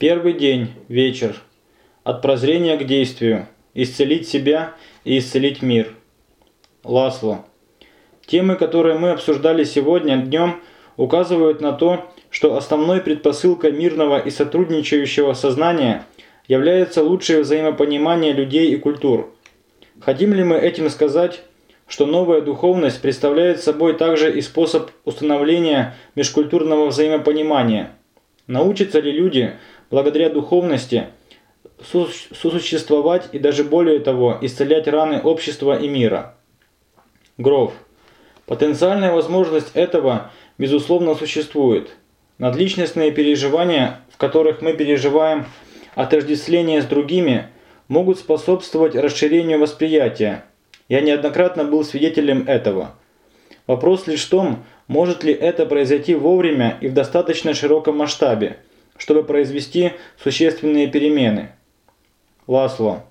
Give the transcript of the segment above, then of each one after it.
Первый день, вечер. От прозрения к действию. Исцелить себя и исцелить мир. Ласло. Темы, которые мы обсуждали сегодня днем, указывают на то, что основной предпосылкой мирного и сотрудничающего сознания является лучшее взаимопонимание людей и культур. Хотим ли мы этим сказать, что новая духовность представляет собой также и способ установления межкультурного взаимопонимания? Научатся ли люди, благодаря духовности, сосуществовать и даже более того, исцелять раны общества и мира? Гров. Потенциальная возможность этого, безусловно, существует. Надличностные переживания, в которых мы переживаем отождествление с другими, могут способствовать расширению восприятия. Я неоднократно был свидетелем этого. Вопрос лишь в том, может ли это произойти вовремя и в достаточно широком масштабе, чтобы произвести существенные перемены. Ласло.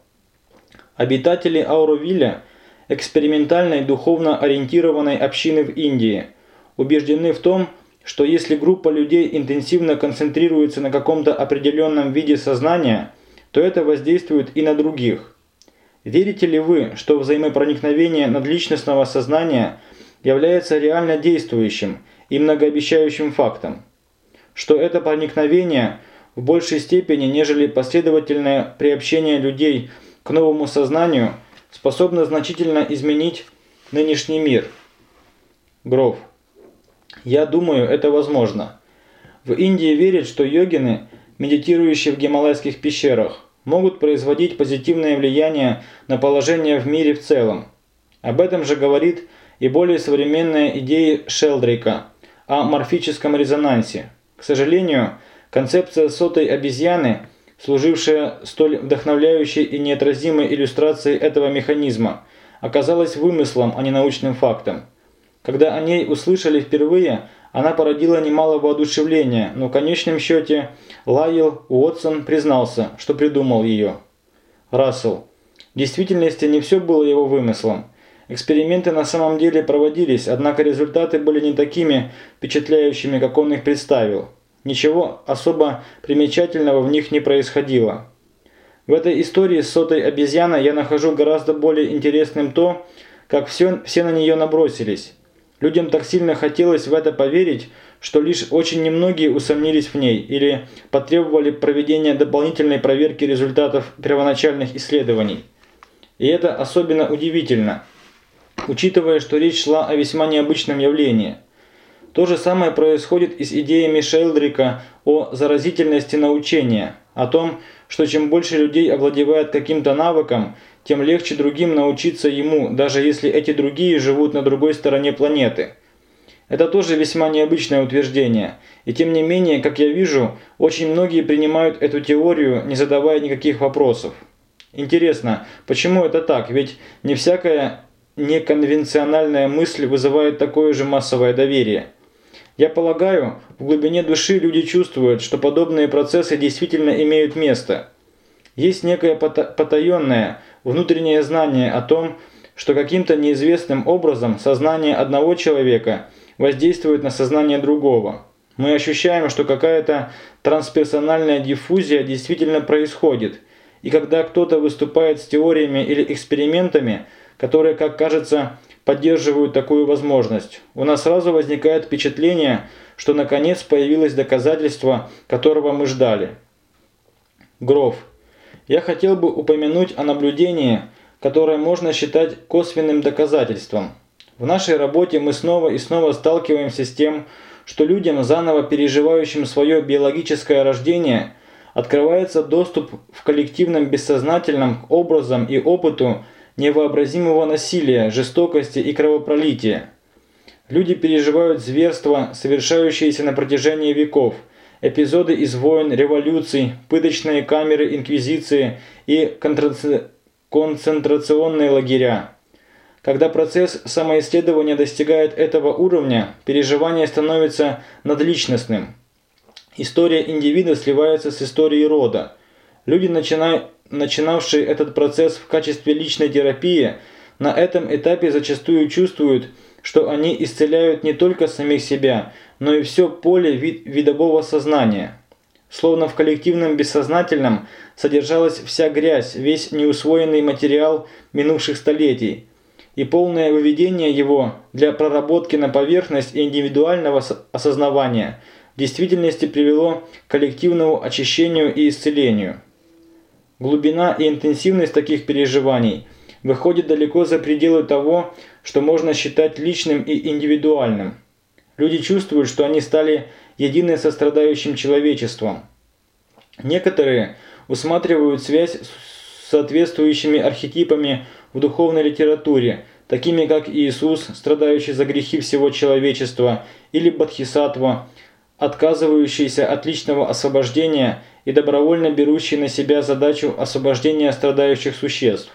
Обитатели Ауровилля, экспериментальной духовно ориентированной общины в Индии, убеждены в том, что если группа людей интенсивно концентрируется на каком-то определенном виде сознания, то это воздействует и на других. Верите ли вы, что взаимопроникновение надличностного сознания является реально действующим и многообещающим фактом? Что это проникновение в большей степени, нежели последовательное приобщение людей к новому сознанию, способно значительно изменить нынешний мир? Гров. Я думаю, это возможно. В Индии верят, что йогины, медитирующие в гималайских пещерах, могут производить позитивное влияние на положение в мире в целом. Об этом же говорит и более современная идея Шелдрейка о морфическом резонансе. К сожалению, концепция сотой обезьяны, служившая столь вдохновляющей и неотразимой иллюстрацией этого механизма, оказалась вымыслом, а не научным фактом. Когда о ней услышали впервые, она породила немало воодушевления, но в конечном счете Лайл Уотсон признался, что придумал ее. Рассел. В действительности не все было его вымыслом. Эксперименты на самом деле проводились, однако результаты были не такими впечатляющими, как он их представил. Ничего особо примечательного в них не происходило. В этой истории с сотой обезьяной я нахожу гораздо более интересным то, как все, все на нее набросились. Людям так сильно хотелось в это поверить, что лишь очень немногие усомнились в ней или потребовали проведения дополнительной проверки результатов первоначальных исследований. И это особенно удивительно, учитывая, что речь шла о весьма необычном явлении. То же самое происходит и с идеями Шелдрика о заразительности научения, о том, что чем больше людей овладевает каким-то навыком, тем легче другим научиться ему, даже если эти другие живут на другой стороне планеты. Это тоже весьма необычное утверждение, и тем не менее, как я вижу, очень многие принимают эту теорию, не задавая никаких вопросов. Интересно, почему это так? Ведь не всякая неконвенциональная мысль вызывает такое же массовое доверие. Я полагаю, в глубине души люди чувствуют, что подобные процессы действительно имеют место. Есть некое потаенное, внутреннее знание о том, что каким-то неизвестным образом сознание одного человека воздействует на сознание другого. Мы ощущаем, что какая-то трансперсональная диффузия действительно происходит, и когда кто-то выступает с теориями или экспериментами, которые, как кажется, поддерживают такую возможность, у нас сразу возникает впечатление, что наконец появилось доказательство, которого мы ждали. Гров я хотел бы упомянуть о наблюдении, которое можно считать косвенным доказательством. В нашей работе мы снова и снова сталкиваемся с тем, что людям, заново переживающим свое биологическое рождение, открывается доступ в коллективном бессознательном к образам и опыту невообразимого насилия, жестокости и кровопролития. Люди переживают зверства, совершающиеся на протяжении веков – эпизоды из войн, революций, пыточные камеры инквизиции и концентрационные лагеря. Когда процесс самоисследования достигает этого уровня, переживание становится надличностным. История индивида сливается с историей рода. Люди, начинавшие этот процесс в качестве личной терапии, на этом этапе зачастую чувствуют, что они исцеляют не только самих себя, но и все поле вид видового сознания. Словно в коллективном бессознательном содержалась вся грязь, весь неусвоенный материал минувших столетий, и полное выведение его для проработки на поверхность и индивидуального осознавания в действительности привело к коллективному очищению и исцелению. Глубина и интенсивность таких переживаний выходит далеко за пределы того, что можно считать личным и индивидуальным. Люди чувствуют, что они стали едины со страдающим человечеством. Некоторые усматривают связь с соответствующими архетипами в духовной литературе, такими как Иисус, страдающий за грехи всего человечества, или Бодхисаттва, отказывающийся от личного освобождения и добровольно берущий на себя задачу освобождения страдающих существ.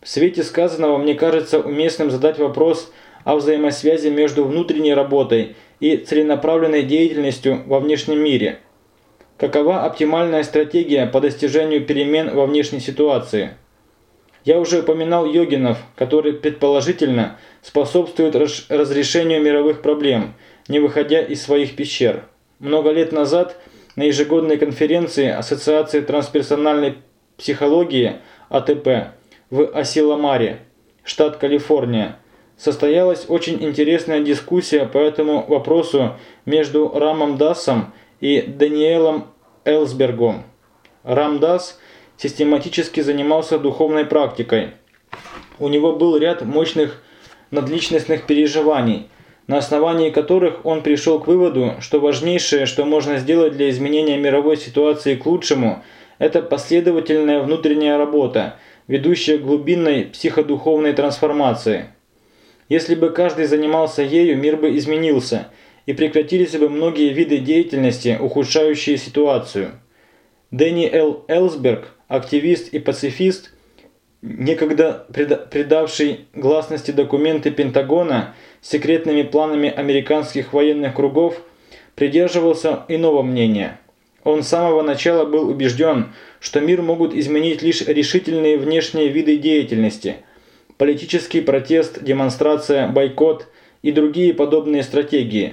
В свете сказанного мне кажется уместным задать вопрос о взаимосвязи между внутренней работой и целенаправленной деятельностью во внешнем мире. Какова оптимальная стратегия по достижению перемен во внешней ситуации? Я уже упоминал йогинов, которые предположительно способствуют разрешению мировых проблем, не выходя из своих пещер. Много лет назад на ежегодной конференции Ассоциации трансперсональной психологии АТП в Асиламаре, штат Калифорния, состоялась очень интересная дискуссия по этому вопросу между Рамом Дасом и Даниэлом Элсбергом. Рам Дас систематически занимался духовной практикой. У него был ряд мощных надличностных переживаний, на основании которых он пришел к выводу, что важнейшее, что можно сделать для изменения мировой ситуации к лучшему, это последовательная внутренняя работа, ведущая к глубинной психодуховной трансформации. Если бы каждый занимался ею, мир бы изменился, и прекратились бы многие виды деятельности, ухудшающие ситуацию. Дэнни Л. Элсберг, активист и пацифист, некогда предавший гласности документы Пентагона секретными планами американских военных кругов, придерживался иного мнения. Он с самого начала был убежден, что мир могут изменить лишь решительные внешние виды деятельности – политический протест, демонстрация, бойкот и другие подобные стратегии.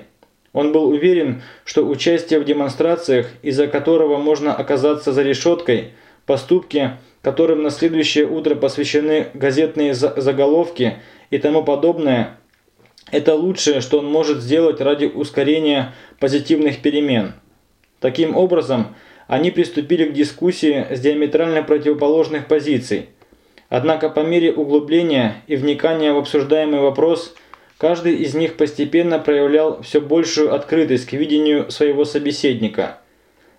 Он был уверен, что участие в демонстрациях, из-за которого можно оказаться за решеткой, поступки, которым на следующее утро посвящены газетные заголовки и тому подобное, это лучшее, что он может сделать ради ускорения позитивных перемен. Таким образом, они приступили к дискуссии с диаметрально противоположных позиций – Однако по мере углубления и вникания в обсуждаемый вопрос, каждый из них постепенно проявлял все большую открытость к видению своего собеседника.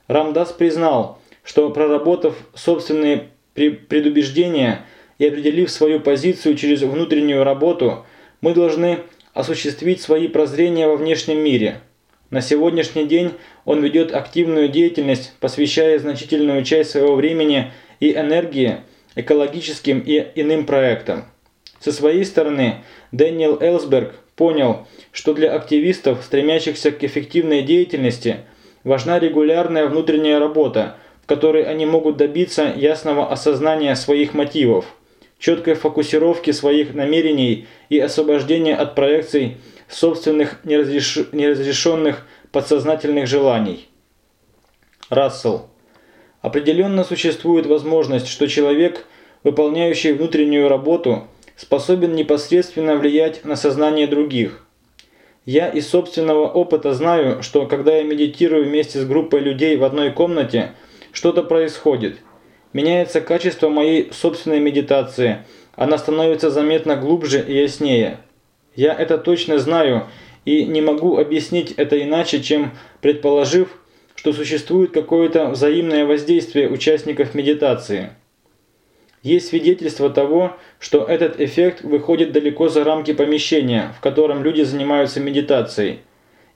Рамдас признал, что проработав собственные предубеждения и определив свою позицию через внутреннюю работу, мы должны осуществить свои прозрения во внешнем мире. На сегодняшний день он ведет активную деятельность, посвящая значительную часть своего времени и энергии экологическим и иным проектам. Со своей стороны, Дэниел Элсберг понял, что для активистов, стремящихся к эффективной деятельности, важна регулярная внутренняя работа, которой они могут добиться ясного осознания своих мотивов, четкой фокусировки своих намерений и освобождения от проекций собственных неразреш... неразрешенных подсознательных желаний. Рассел Определенно существует возможность, что человек, выполняющий внутреннюю работу, способен непосредственно влиять на сознание других. Я из собственного опыта знаю, что когда я медитирую вместе с группой людей в одной комнате, что-то происходит. Меняется качество моей собственной медитации, она становится заметно глубже и яснее. Я это точно знаю и не могу объяснить это иначе, чем предположив, что существует какое-то взаимное воздействие участников медитации. Есть свидетельство того, что этот эффект выходит далеко за рамки помещения, в котором люди занимаются медитацией.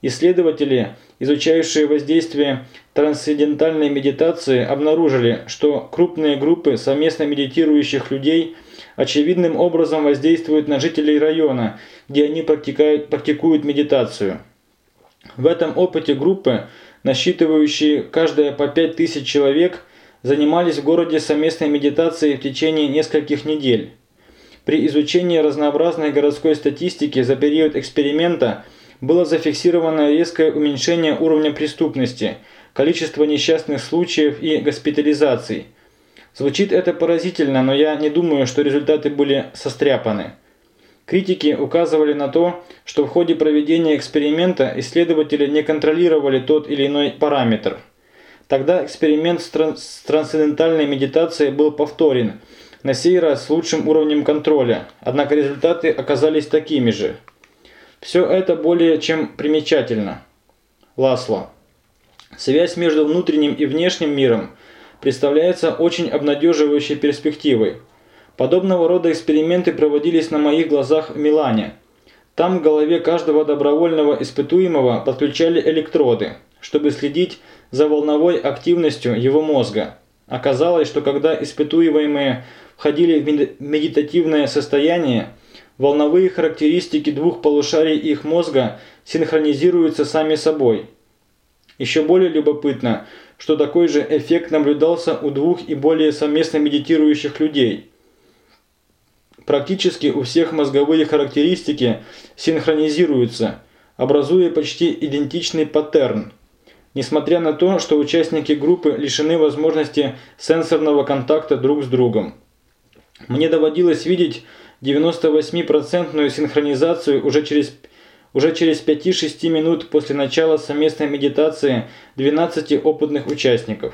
Исследователи, изучающие воздействие трансцендентальной медитации, обнаружили, что крупные группы совместно медитирующих людей очевидным образом воздействуют на жителей района, где они практикуют медитацию. В этом опыте группы насчитывающие каждая по 5000 человек, занимались в городе совместной медитацией в течение нескольких недель. При изучении разнообразной городской статистики за период эксперимента было зафиксировано резкое уменьшение уровня преступности, количество несчастных случаев и госпитализаций. Звучит это поразительно, но я не думаю, что результаты были состряпаны. Критики указывали на то, что в ходе проведения эксперимента исследователи не контролировали тот или иной параметр. Тогда эксперимент с, с трансцендентальной медитацией был повторен, на сей раз с лучшим уровнем контроля, однако результаты оказались такими же. Все это более чем примечательно. Ласло. Связь между внутренним и внешним миром представляется очень обнадеживающей перспективой. Подобного рода эксперименты проводились на моих глазах в Милане. Там к голове каждого добровольного испытуемого подключали электроды, чтобы следить за волновой активностью его мозга. Оказалось, что когда испытуемые входили в медитативное состояние, волновые характеристики двух полушарий их мозга синхронизируются сами собой. Еще более любопытно, что такой же эффект наблюдался у двух и более совместно медитирующих людей. Практически у всех мозговые характеристики синхронизируются, образуя почти идентичный паттерн. Несмотря на то, что участники группы лишены возможности сенсорного контакта друг с другом. Мне доводилось видеть 98% синхронизацию уже через, уже через 5-6 минут после начала совместной медитации 12 опытных участников.